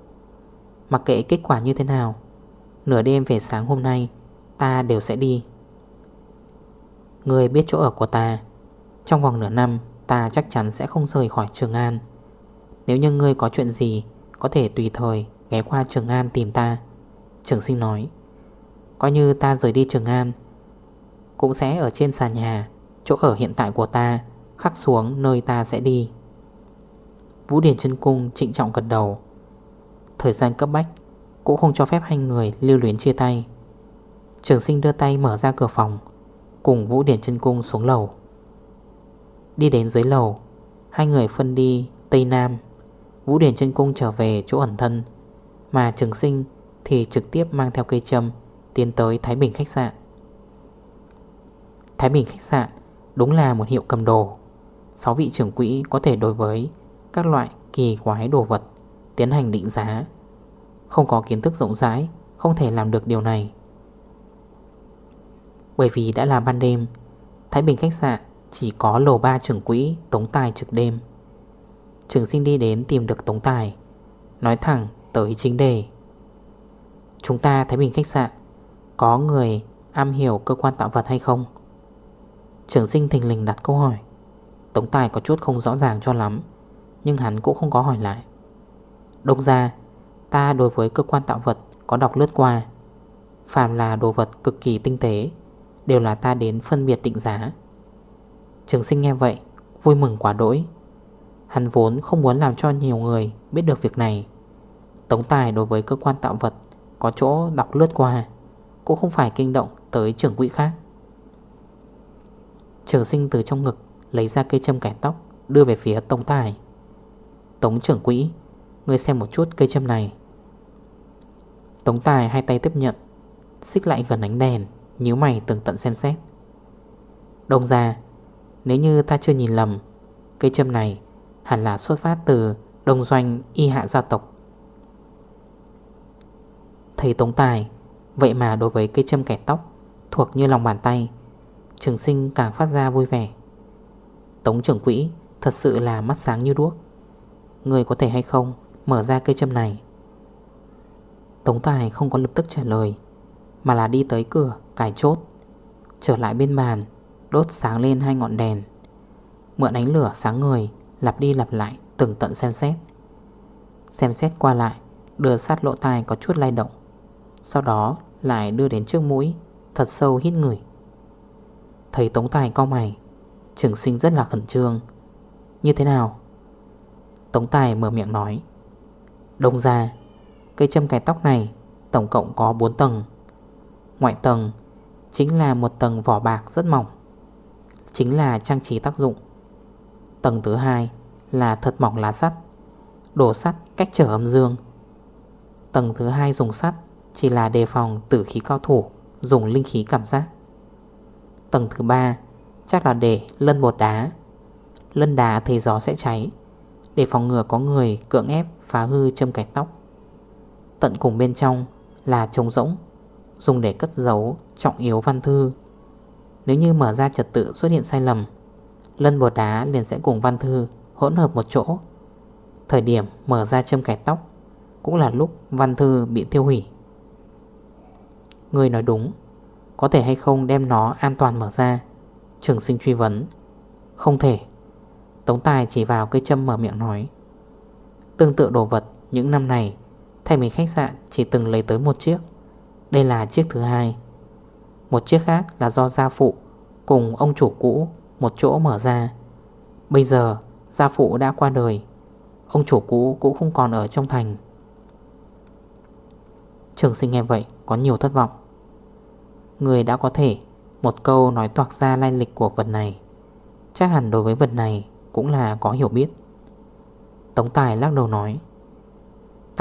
Mặc kệ kết quả như thế nào Nửa đêm về sáng hôm nay, Ta đều sẽ đi. Người biết chỗ ở của ta. Trong vòng nửa năm, Ta chắc chắn sẽ không rời khỏi Trường An. Nếu như ngươi có chuyện gì, Có thể tùy thời ghé qua Trường An tìm ta. Trường sinh nói. Coi như ta rời đi Trường An, Cũng sẽ ở trên sàn nhà. Chỗ ở hiện tại của ta, Khắc xuống nơi ta sẽ đi. Vũ Điển chân Cung trịnh trọng gật đầu. Thời gian cấp bách cũng không cho phép hai người lưu luyến chia tay. Trường sinh đưa tay mở ra cửa phòng, Cùng Vũ Điển chân Cung xuống lầu. Đi đến dưới lầu, Hai người phân đi Tây Nam. Vũ Điển chân Cung trở về chỗ ẩn thân, Mà trường sinh thì trực tiếp mang theo cây châm Tiến tới Thái Bình khách sạn. Thái Bình khách sạn Đúng là một hiệu cầm đồ 6 vị trưởng quỹ có thể đối với Các loại kỳ quái đồ vật Tiến hành định giá. Không có kiến thức rộng rãi, Không thể làm được điều này. Bởi vì đã là ban đêm, Thái Bình khách sạn Chỉ có lầu ba trưởng quỹ Tống Tài trực đêm. Trường sinh đi đến tìm được Tống Tài, Nói thẳng tới chính đề. Chúng ta, Thái Bình khách sạn, Có người am hiểu cơ quan tạo vật hay không? Trường sinh thình lình đặt câu hỏi. Tống Tài có chút không rõ ràng cho lắm, Nhưng hắn cũng không có hỏi lại. Đông ra Ta đối với cơ quan tạo vật có đọc lướt qua, Phàm là đồ vật cực kỳ tinh tế, Đều là ta đến phân biệt định giá. Trường sinh nghe vậy, Vui mừng quá đỗi. Hắn vốn không muốn làm cho nhiều người biết được việc này. Tống tài đối với cơ quan tạo vật Có chỗ đọc lướt qua, Cũng không phải kinh động tới trưởng quỹ khác. Trường sinh từ trong ngực Lấy ra cây châm cải tóc Đưa về phía Tống Tài. Tống trưởng quỹ, Ngươi xem một chút cây châm này. Tống Tài hai tay tiếp nhận, Xích lại gần ánh đèn, Nhíu mày từng tận xem xét. Đông ra, Nếu như ta chưa nhìn lầm, Cây châm này hẳn là xuất phát từ Đông doanh y hạ gia tộc. Thầy Tống Tài, Vậy mà đối với cây châm kẻ tóc Thuộc như lòng bàn tay, Trường sinh càng phát ra vui vẻ. Tống trưởng quỹ Thật sự là mắt sáng như đuốc. Người có thể hay không Mở ra cây châm này? Tống Tài không có lập tức trả lời, Mà là đi tới cửa, cài chốt. Trở lại bên bàn, Đốt sáng lên hai ngọn đèn. Mượn ánh lửa sáng người Lặp đi lặp lại, từng tận xem xét. Xem xét qua lại, Đưa sát lỗ tai có chút lay động. Sau đó lại đưa đến trước mũi, Thật sâu hít người Thấy Tống Tài co mày, Trường sinh rất là khẩn trương. Như thế nào? Tống Tài mở miệng nói, Đông ra Cây châm cài tóc này Tổng cộng có 4 tầng. Ngoại tầng Chính là một tầng vỏ bạc rất mỏng, Chính là trang trí tác dụng. Tầng thứ hai là thật mỏng lá sắt Đổ sắt cách trở âm dương. Tầng thứ hai dùng sắt Chỉ là đề phòng tử khí cao thủ, Dùng linh khí cảm giác. Tầng thứ ba Chắc là để lân bột đá. Lân đá thấy gió sẽ cháy, Để phòng ngừa có người cưỡng ép Phá hư châm cải tóc. Tận cùng bên trong là trống rỗng, Dùng để cất giấu trọng yếu văn thư. Nếu như mở ra trật tự xuất hiện sai lầm, Lân bột đá liền sẽ cùng văn thư hỗn hợp một chỗ. Thời điểm mở ra châm cải tóc Cũng là lúc văn thư bị tiêu hủy. Người nói đúng, Có thể hay không đem nó an toàn mở ra? Trường sinh truy vấn. Không thể. Tống Tài chỉ vào cây châm mở miệng nói, Tương tự đồ vật, những năm này Thay mình khách sạn, chỉ từng lấy tới một chiếc. Đây là chiếc thứ hai. Một chiếc khác là do gia phụ Cùng ông chủ cũ Một chỗ mở ra. Bây giờ, gia phụ đã qua đời. Ông chủ cũ cũng không còn ở trong thành. Trường sinh nghe vậy, có nhiều thất vọng. Người đã có thể Một câu nói toạc ra lai lịch của vật này. Chắc hẳn đối với vật này Cũng là có hiểu biết. Tống Tài lắc đầu nói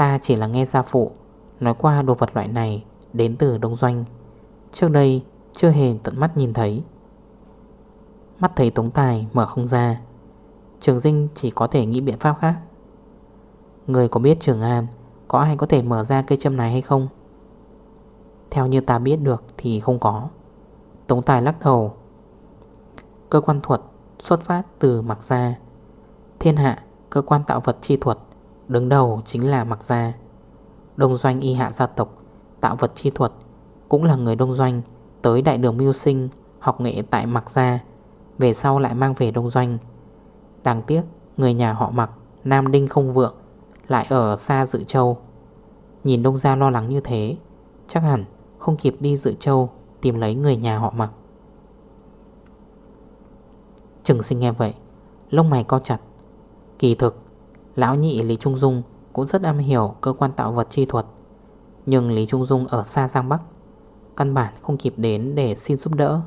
Ta chỉ là nghe gia phụ Nói qua đồ vật loại này Đến từ Đông Doanh. Trước đây chưa hề tận mắt nhìn thấy. Mắt thấy Tống Tài mở không ra, Trường Dinh chỉ có thể nghĩ biện pháp khác. Người có biết Trường An Có ai có thể mở ra cây châm này hay không? Theo như ta biết được Thì không có. Tống Tài lắc đầu. Cơ quan thuật xuất phát từ mặc ra Thiên hạ cơ quan tạo vật chi thuật. Đứng đầu chính là mặc gia. Đông doanh y hạ gia tộc, Tạo vật chi thuật, Cũng là người đông doanh Tới đại đường mưu sinh, Học nghệ tại mặc gia, Về sau lại mang về đông doanh. Đáng tiếc, người nhà họ mặc Nam Đinh không vượng, Lại ở xa Dự Châu. Nhìn Đông Gia lo lắng như thế, Chắc hẳn không kịp đi Dự Châu Tìm lấy người nhà họ mặc Trừng sinh nghe vậy, Lông mày co chặt. Kỳ thực Lão nhị Lý Trung Dung Cũng rất am hiểu cơ quan tạo vật chi thuật. Nhưng Lý Trung Dung ở xa Giang Bắc, Căn bản không kịp đến để xin giúp đỡ.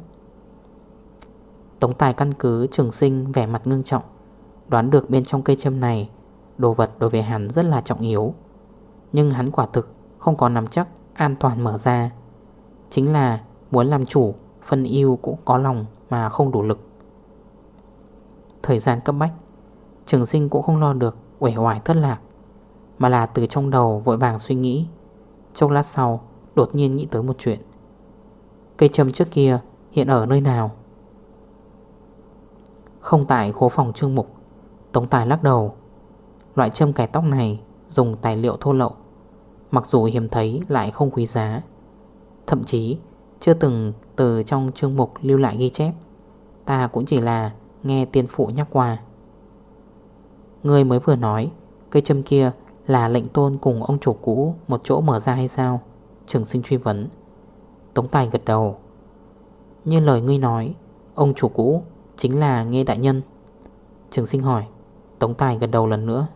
Tống tài căn cứ trường sinh vẻ mặt ngưng trọng, Đoán được bên trong cây châm này Đồ vật đối với hắn rất là trọng yếu. Nhưng hắn quả thực không có nắm chắc an toàn mở ra. Chính là muốn làm chủ, Phân yêu cũng có lòng mà không đủ lực. Thời gian cấp bách, Trường sinh cũng không lo được Uể hoài thất lạc, Mà là từ trong đầu vội vàng suy nghĩ. Trong lát sau, đột nhiên nghĩ tới một chuyện. Cây châm trước kia hiện ở nơi nào? Không tại khố phòng trương mục, Tống tài lắc đầu. Loại châm cải tóc này dùng tài liệu thô lậu, Mặc dù hiếm thấy lại không quý giá. Thậm chí, chưa từng từ trong chương mục lưu lại ghi chép. Ta cũng chỉ là nghe tiên phụ nhắc qua. Ngươi mới vừa nói Cây châm kia là lệnh tôn cùng ông chủ cũ Một chỗ mở ra hay sao? Trường sinh truy vấn. Tống tài gật đầu. Như lời ngươi nói, Ông chủ cũ chính là nghe đại nhân. Trường sinh hỏi, Tống tài gật đầu lần nữa.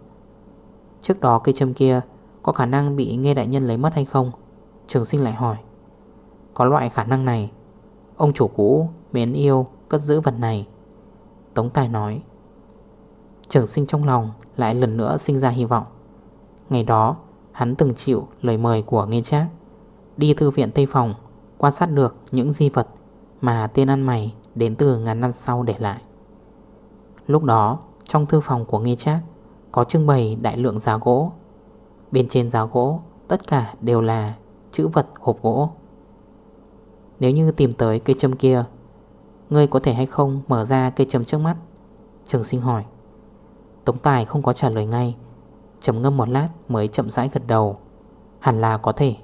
Trước đó cây châm kia Có khả năng bị nghe đại nhân lấy mất hay không? Trường sinh lại hỏi. Có loại khả năng này. Ông chủ cũ mến yêu cất giữ vật này. Tống tài nói Trường sinh trong lòng lại lần nữa sinh ra hy vọng. Ngày đó, hắn từng chịu lời mời của nghe trác, Đi thư viện Tây Phòng, Quan sát được những di vật Mà tên ăn mày đến từ ngàn năm sau để lại. Lúc đó, trong thư phòng của nghe trác Có trưng bày đại lượng giá gỗ. Bên trên giá gỗ, Tất cả đều là chữ vật hộp gỗ. Nếu như tìm tới cây châm kia, Ngươi có thể hay không mở ra cây châm trước mắt? Trường sinh hỏi. Tống Tài không có trả lời ngay. Chấm ngâm một lát mới chậm rãi gật đầu. Hẳn là có thể.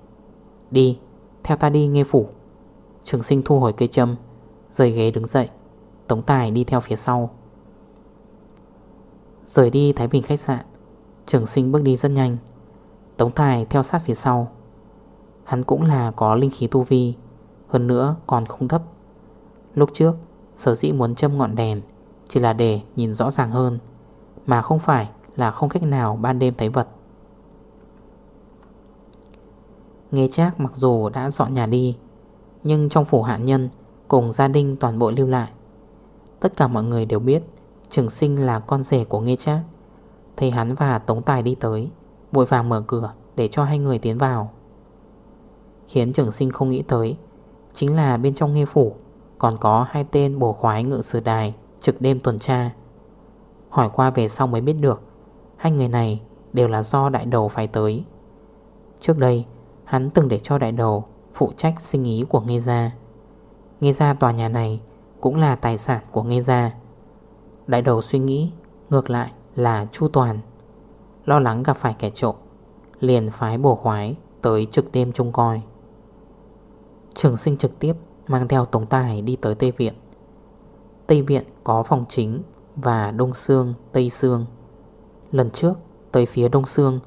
Đi, theo ta đi nghe phủ. Trường sinh thu hồi cây châm Rời ghế đứng dậy. Tống Tài đi theo phía sau. Rời đi Thái Bình khách sạn Trường sinh bước đi rất nhanh. Tống Tài theo sát phía sau. Hắn cũng là có linh khí tu vi Hơn nữa còn không thấp. Lúc trước sở dĩ muốn châm ngọn đèn Chỉ là để nhìn rõ ràng hơn. Mà không phải là không cách nào ban đêm thấy vật. Nghe chắc mặc dù đã dọn nhà đi, Nhưng trong phủ hạ nhân Cùng gia đình toàn bộ lưu lại. Tất cả mọi người đều biết Trường sinh là con rể của Nghe Trác. Thấy hắn và Tống Tài đi tới, Vội vàng mở cửa để cho hai người tiến vào. Khiến trường sinh không nghĩ tới, Chính là bên trong nghe phủ Còn có hai tên bổ khoái ngự sử đài Trực đêm tuần tra. Hỏi qua về sau mới biết được. Hai người này đều là do đại đầu phải tới. Trước đây, Hắn từng để cho đại đầu Phụ trách sinh ý của Nghê Gia. Nghê Gia tòa nhà này Cũng là tài sản của Nghê Gia. Đại đầu suy nghĩ, Ngược lại là Chu Toàn. Lo lắng gặp phải kẻ trộm, Liền phái bổ khoái tới trực đêm trông coi. Trường sinh trực tiếp mang theo Tống Tài đi tới Tây Viện. Tây Viện có phòng chính và Đông Sương, Tây Sương. Lần trước tới phía Đông Sương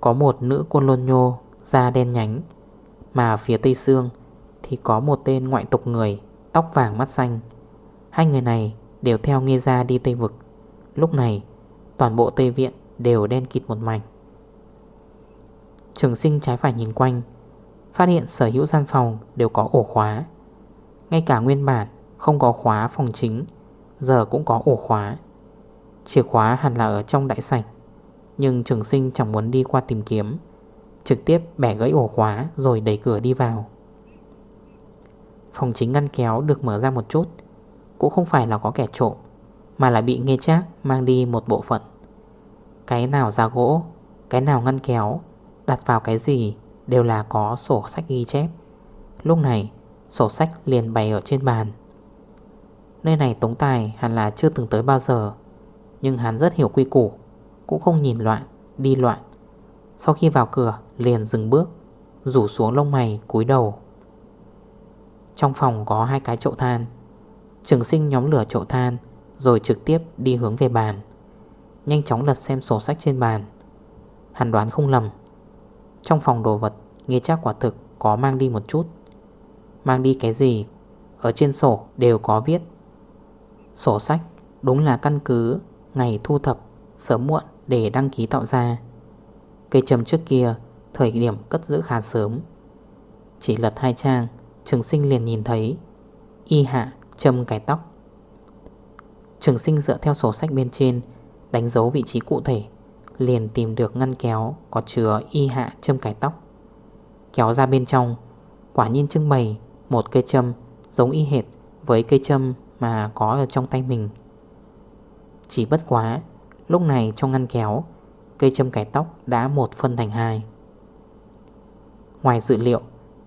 có một nữ quân lôn nhô da đen nhánh Mà phía Tây Sương thì có một tên ngoại tộc người tóc vàng mắt xanh. Hai người này đều theo nghe ra đi Tây Vực. Lúc này toàn bộ Tây Viện đều đen kịt một mảnh. Trường sinh trái phải nhìn quanh Phát hiện sở hữu gian phòng đều có ổ khóa. Ngay cả nguyên bản không có khóa phòng chính Giờ cũng có ổ khóa. Chìa khóa hẳn là ở trong đại sảnh, Nhưng trường sinh chẳng muốn đi qua tìm kiếm. Trực tiếp bẻ gãy ổ khóa Rồi đẩy cửa đi vào. Phòng chính ngăn kéo được mở ra một chút. Cũng không phải là có kẻ trộm, Mà là bị nghe chác mang đi một bộ phận. Cái nào ra gỗ, Cái nào ngăn kéo, Đặt vào cái gì đều là có sổ sách ghi chép. Lúc này, sổ sách liền bày ở trên bàn. Nơi này Tống Tài hẳn là chưa từng tới bao giờ Nhưng hắn rất hiểu quy củ Cũng không nhìn loạn, đi loạn. Sau khi vào cửa liền dừng bước Rủ xuống lông mày cúi đầu. Trong phòng có hai cái chậu than. Trường sinh nhóm lửa chậu than Rồi trực tiếp đi hướng về bàn. Nhanh chóng lật xem sổ sách trên bàn. Hắn đoán không lầm trong phòng đồ vật Nghe chắc quả thực có mang đi một chút. Mang đi cái gì Ở trên sổ đều có viết Sổ sách đúng là căn cứ, Ngày thu thập, Sớm muộn để đăng ký tạo ra. Cây trầm trước kia, Thời điểm cất giữ khá sớm. Chỉ lật hai trang, Trường sinh liền nhìn thấy. Y hạ châm cải tóc. Trường sinh dựa theo sổ sách bên trên, Đánh dấu vị trí cụ thể, Liền tìm được ngăn kéo Có chứa y hạ châm cải tóc. Kéo ra bên trong, Quả nhiên trưng bày một cây châm Giống y hệt với cây châm mà có ở trong tay mình. Chỉ bất quá Lúc này trong ngăn kéo Cây châm cải tóc đã một phân thành hai. Ngoài dự liệu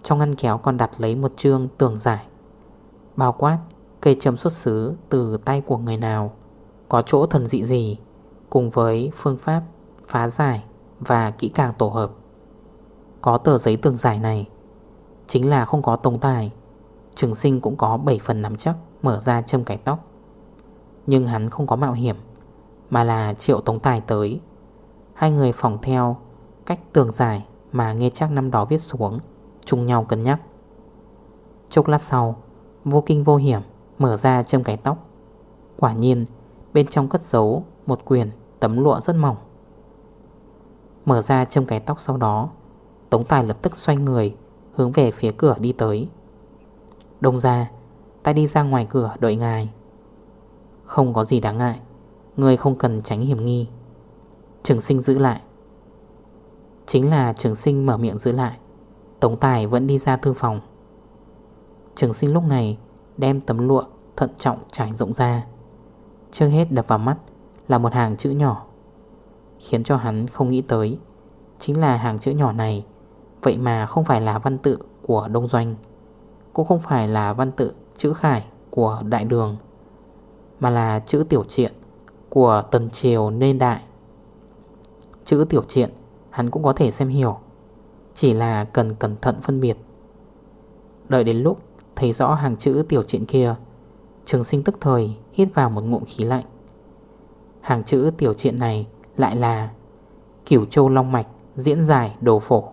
Trong ngăn kéo còn đặt lấy một chương tường giải Bao quát Cây châm xuất xứ từ tay của người nào Có chỗ thần dị gì Cùng với phương pháp phá giải và kỹ càng tổ hợp. Có tờ giấy tường giải này, chính là không có tồn tài, trường sinh cũng có 7 phần nắm chắc mở ra châm cải tóc. Nhưng hắn không có mạo hiểm, mà là triệu tống tài tới. Hai người phòng theo cách tường dài mà nghe chắc năm đó viết xuống, chung nhau cân nhắc. Chốc lát sau, vô kinh vô hiểm mở ra châm cái tóc. Quả nhiên, bên trong cất giấu một quyền tấm lụa rất mỏng. Mở ra châm cái tóc sau đó Tống Tài lập tức xoay người Hướng về phía cửa đi tới Đông ra Ta đi ra ngoài cửa, đợi ngài. Không có gì đáng ngại. Người không cần tránh hiểm nghi. Trường sinh giữ lại. Chính là trường sinh mở miệng giữ lại. Tống Tài vẫn đi ra thư phòng. Trường sinh lúc này Đem tấm lụa thận trọng trải rộng ra. Trước hết đập vào mắt Là một hàng chữ nhỏ, Khiến cho hắn không nghĩ tới. Chính là hàng chữ nhỏ này. Vậy mà không phải là văn tự của Đông Doanh, Cũng không phải là văn tự chữ khải của Đại Đường, Mà là chữ tiểu triện của Tần Triều nên đại. Chữ tiểu triện, hắn cũng có thể xem hiểu, Chỉ là cần cẩn thận phân biệt. Đợi đến lúc thấy rõ hàng chữ tiểu triện kia, Trường sinh tức thời hít vào một ngụm khí lạnh. Hàng chữ tiểu triện này lại là Cửu Châu Long Mạch diễn giải đồ phổ.